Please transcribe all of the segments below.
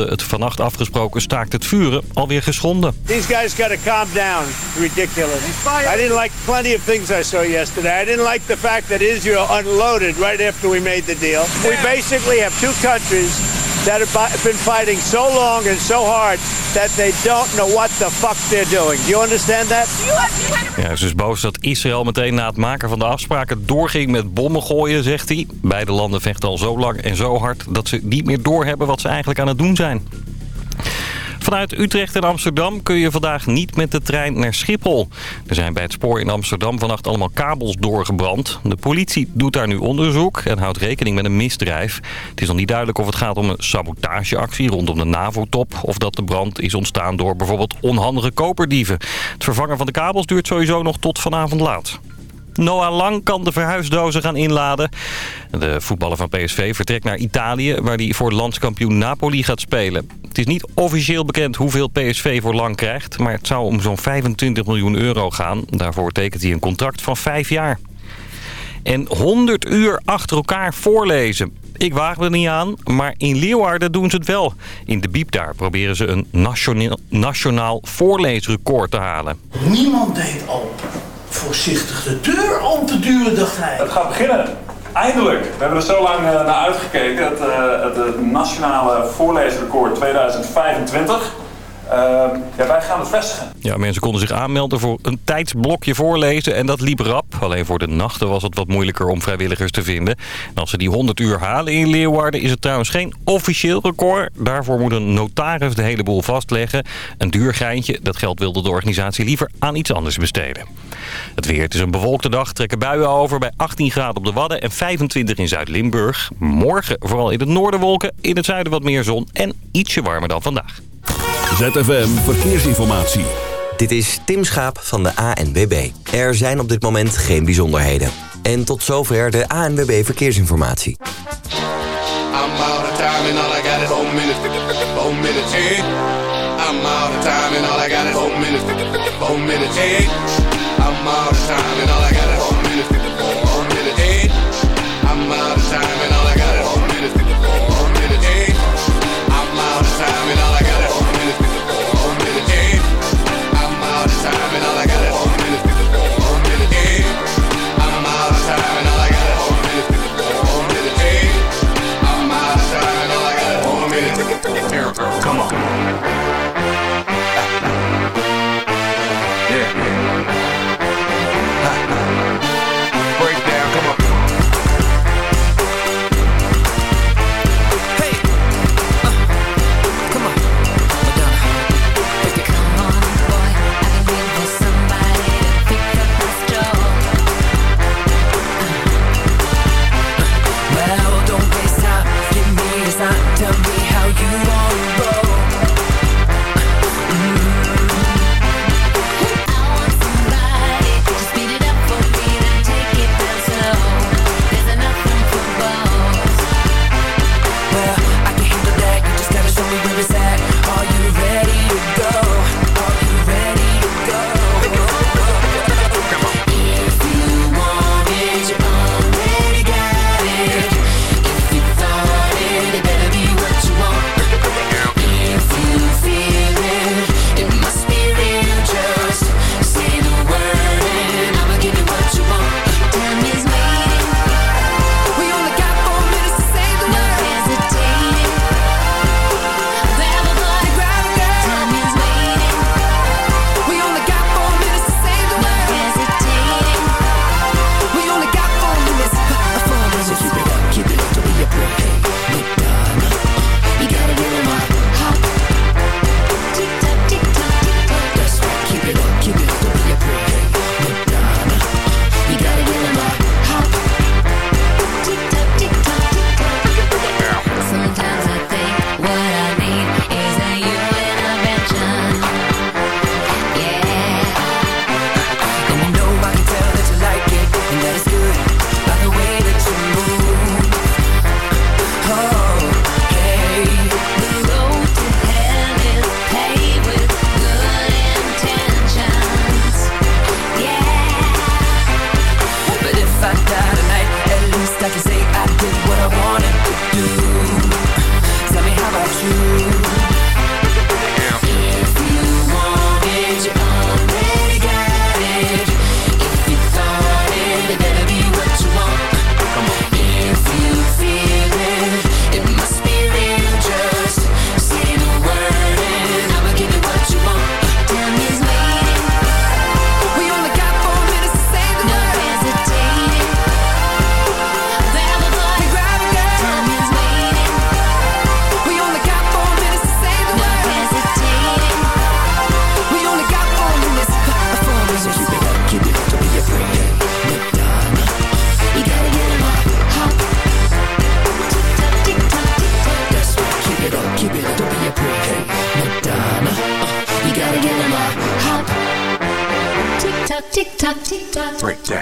het vannacht afgesproken staakt het vuren alweer geschonden. These guys gotta calm down. Ridiculous. I didn't like plenty of things I saw yesterday. I didn't like the fact that Israel unloaded right after we made the deal. We basically have two countries that have been fighting so long and so hard that they don't know what the fuck they're doing. Do you understand that? Ja, ze is boos dat Israël meteen na het maken van de afspraken doorging met bommen gooien, zegt hij. Beide landen vechten al zo lang en zo hard dat ze niet meer doorhebben wat ze eigenlijk aan het doen zijn. Vanuit Utrecht en Amsterdam kun je vandaag niet met de trein naar Schiphol. Er zijn bij het spoor in Amsterdam vannacht allemaal kabels doorgebrand. De politie doet daar nu onderzoek en houdt rekening met een misdrijf. Het is nog niet duidelijk of het gaat om een sabotageactie rondom de NAVO-top... of dat de brand is ontstaan door bijvoorbeeld onhandige koperdieven. Het vervangen van de kabels duurt sowieso nog tot vanavond laat. Noah Lang kan de verhuisdozen gaan inladen. De voetballer van PSV vertrekt naar Italië... waar hij voor landskampioen Napoli gaat spelen. Het is niet officieel bekend hoeveel PSV voor Lang krijgt... maar het zou om zo'n 25 miljoen euro gaan. Daarvoor tekent hij een contract van vijf jaar. En 100 uur achter elkaar voorlezen. Ik waag er niet aan, maar in Leeuwarden doen ze het wel. In de Biep daar proberen ze een nationaal, nationaal voorleesrecord te halen. Niemand deed open voorzichtig de deur open duwen, dacht hij. Het gaat beginnen. Eindelijk. We hebben er zo lang eh, naar uitgekeken. Het, uh, het nationale voorleesrecord 2025. Uh, ja, wij gaan het vestigen. Ja, mensen konden zich aanmelden voor een tijdsblokje voorlezen en dat liep rap. Alleen voor de nachten was het wat moeilijker om vrijwilligers te vinden. En als ze die 100 uur halen in Leeuwarden is het trouwens geen officieel record. Daarvoor moet een notaris de hele boel vastleggen. Een duur geintje, dat geld wilde de organisatie liever aan iets anders besteden. Het weer, het is een bewolkte dag, trekken buien over bij 18 graden op de Wadden en 25 in Zuid-Limburg. Morgen vooral in het noorden wolken, in het zuiden wat meer zon en ietsje warmer dan vandaag. ZFM Verkeersinformatie. Dit is Tim Schaap van de ANWB. Er zijn op dit moment geen bijzonderheden. En tot zover de ANWB Verkeersinformatie. I'm out of time and all I got is four minutes. Four minutes, hey. I'm out of time and all I got is four minutes. Four minutes, hey. I'm out of time and all I got is breakdown.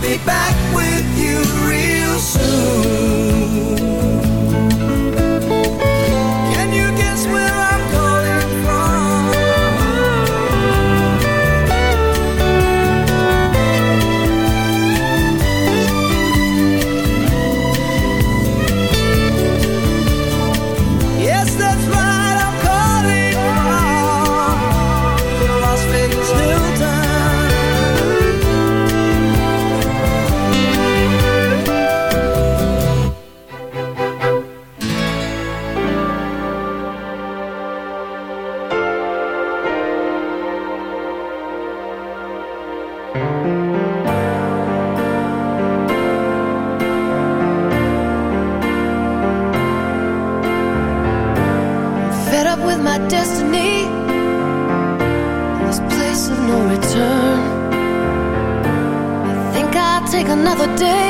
Be back with you real soon. Another day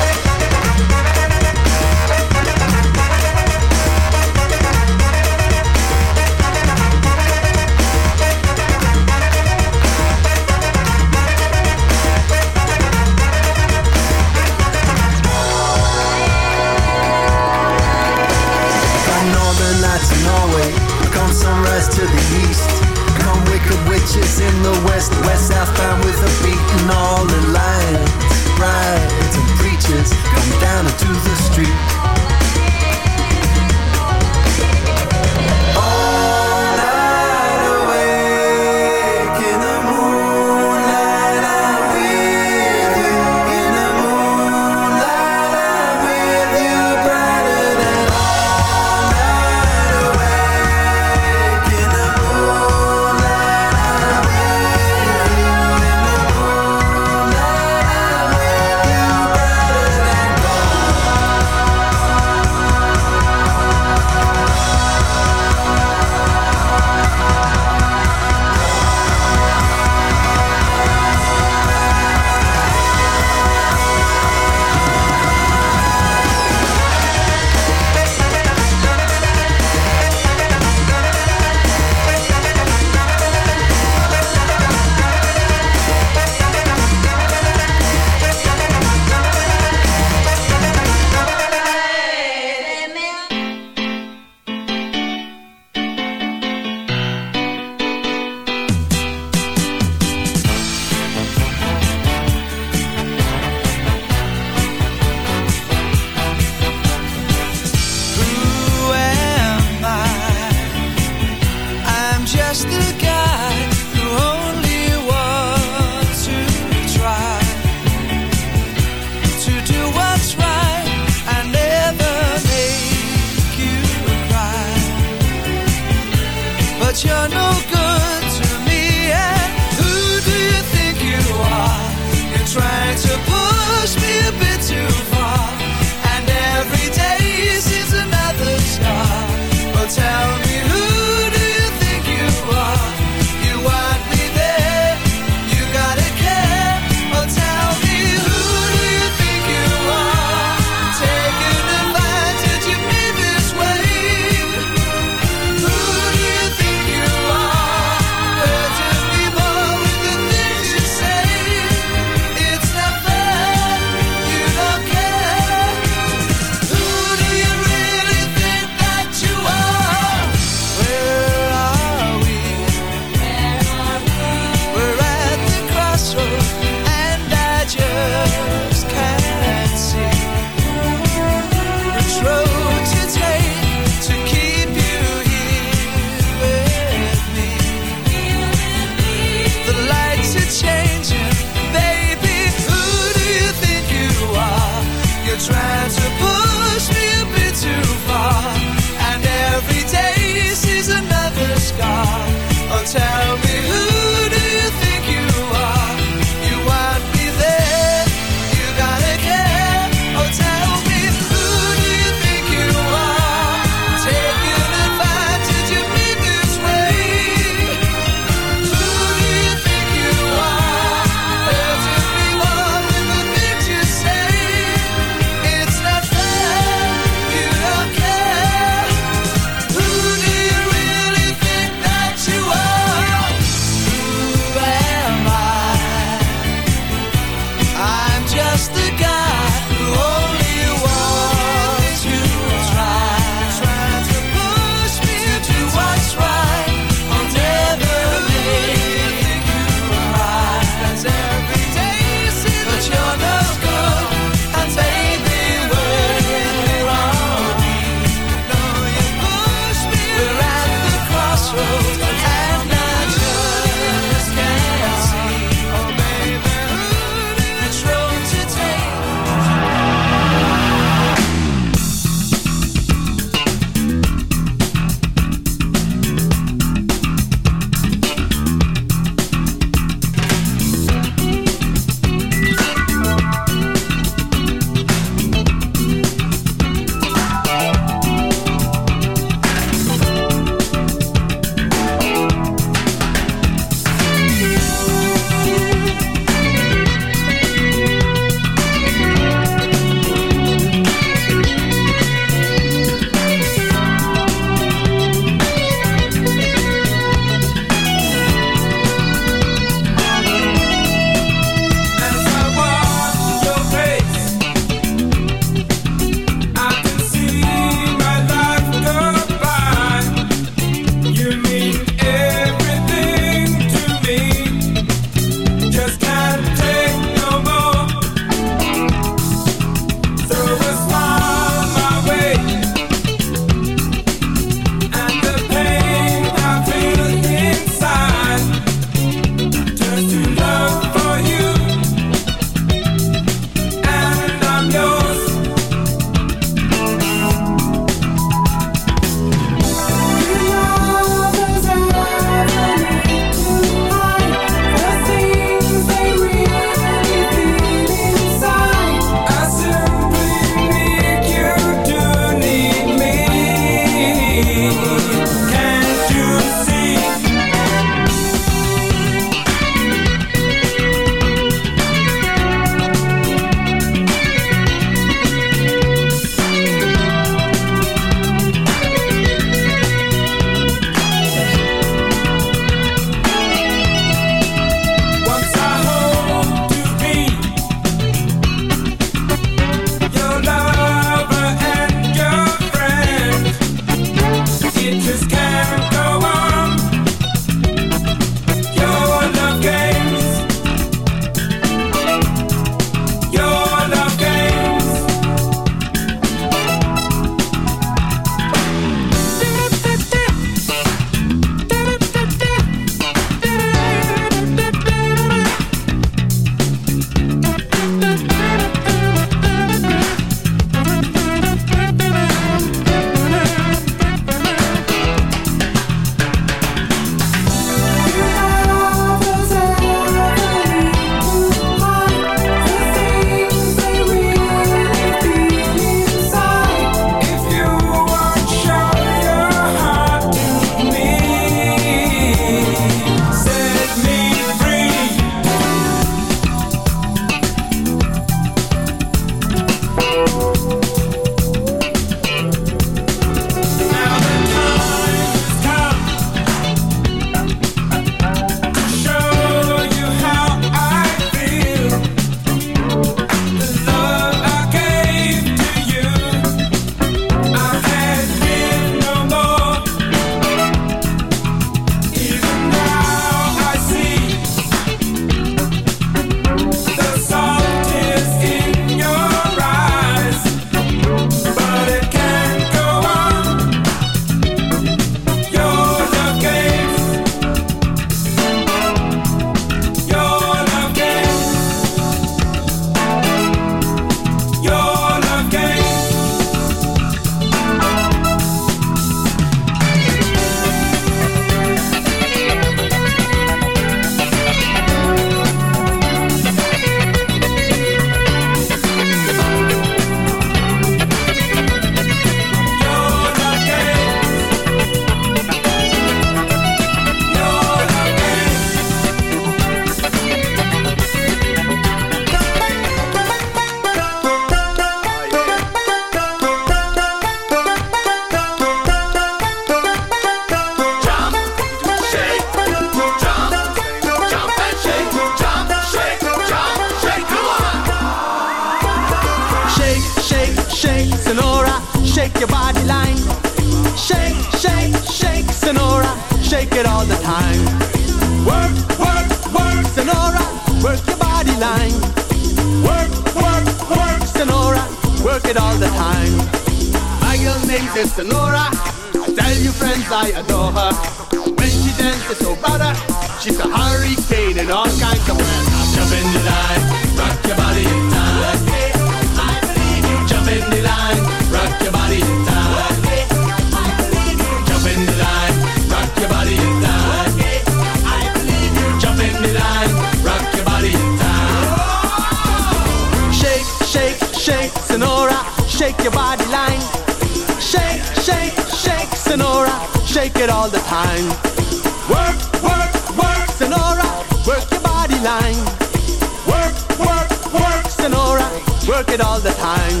it all the time.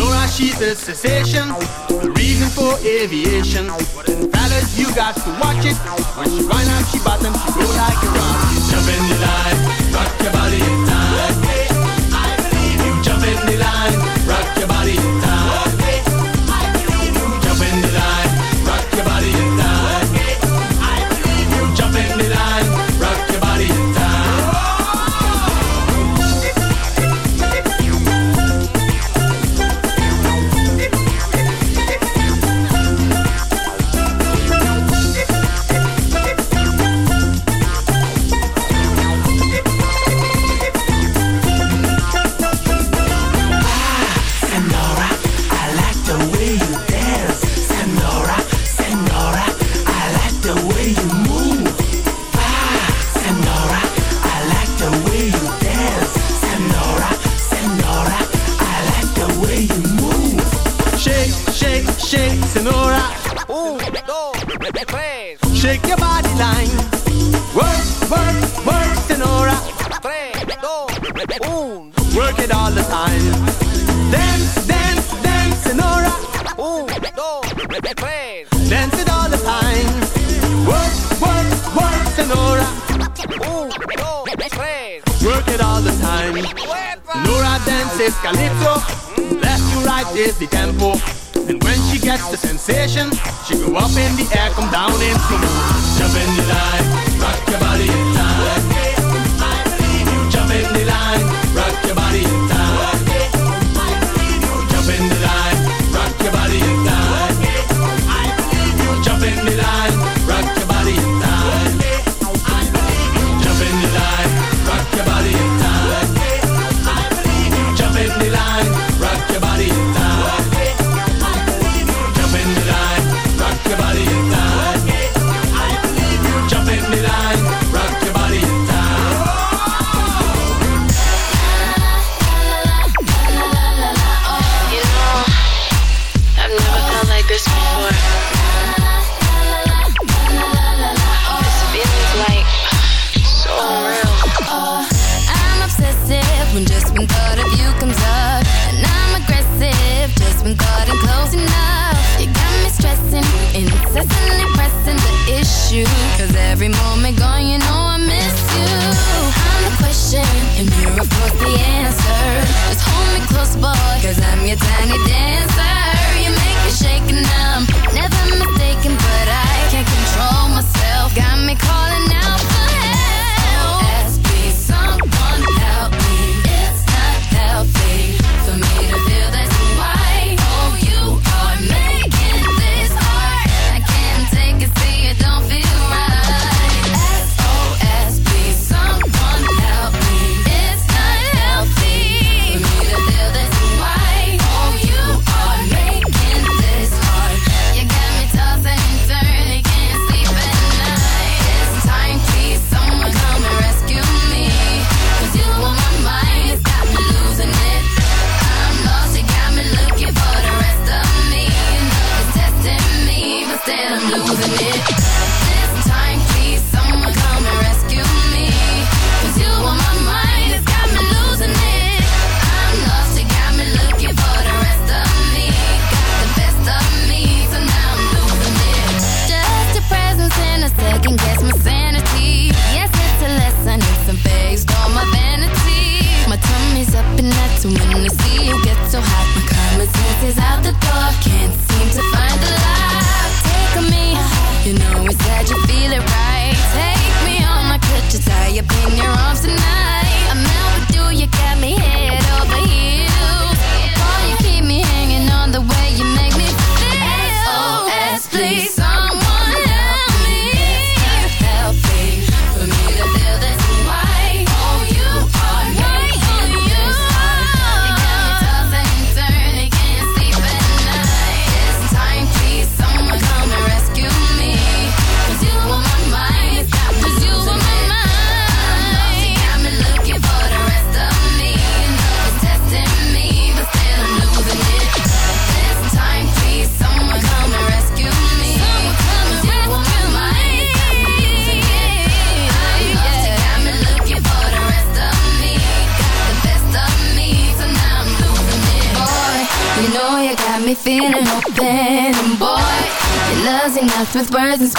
Laura, she's a cessation, the reason for aviation. What fellas, you got to watch it. When she run out, she bottom, she go like a rock. Jump in the line, rock your body in time. I believe you. Jump in the line, rock your body in time. With words.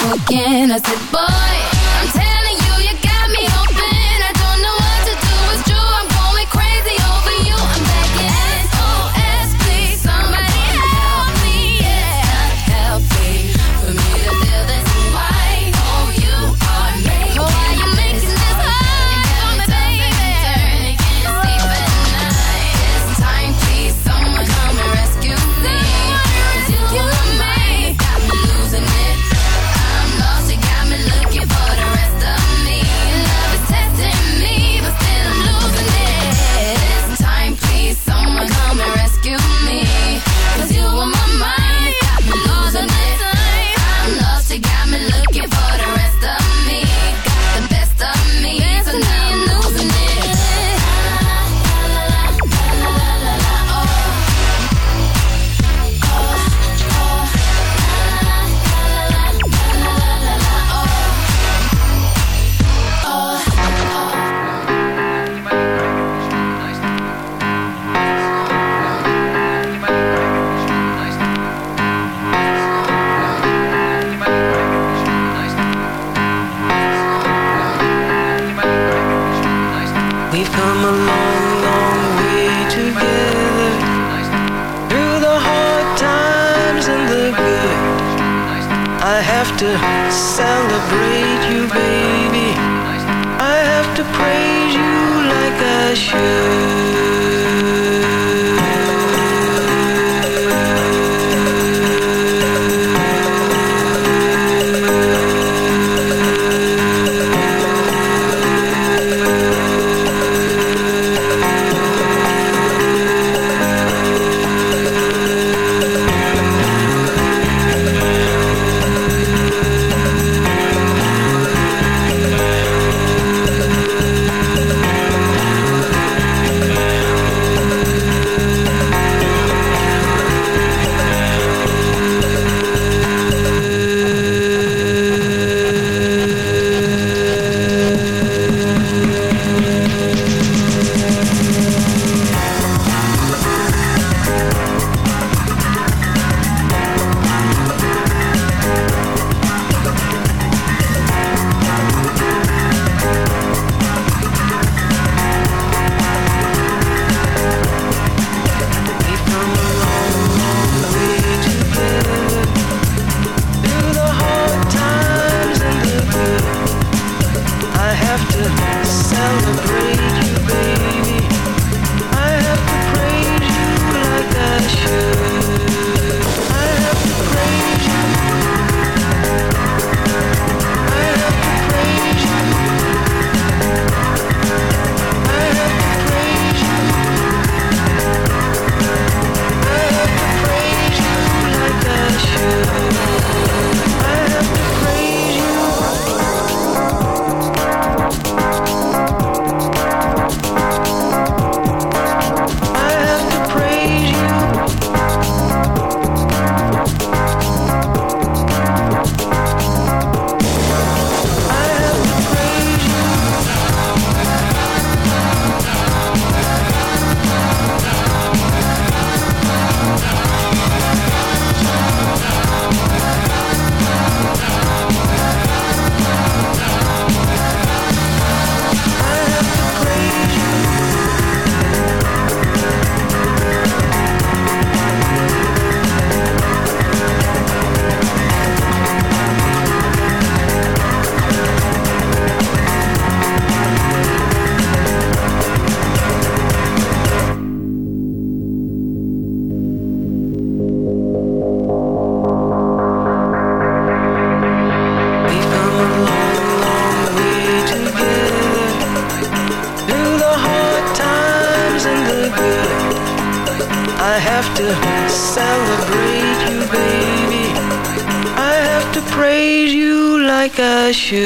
Praise you like I should.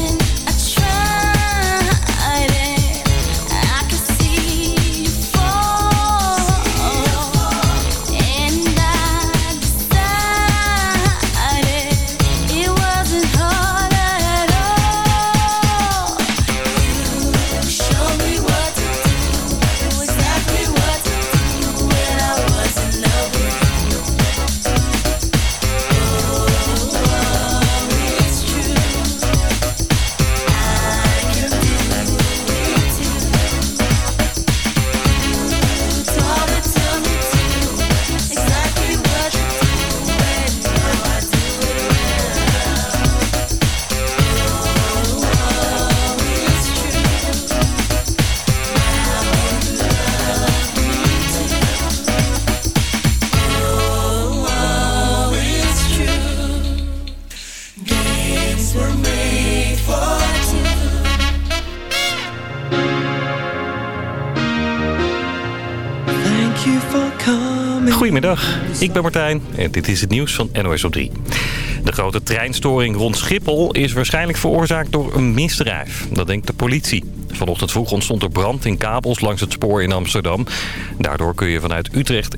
Ik ben Martijn en dit is het nieuws van NOS op 3. De grote treinstoring rond Schiphol is waarschijnlijk veroorzaakt door een misdrijf. Dat denkt de politie. Vanochtend vroeg ontstond er brand in kabels langs het spoor in Amsterdam. Daardoor kun je vanuit Utrecht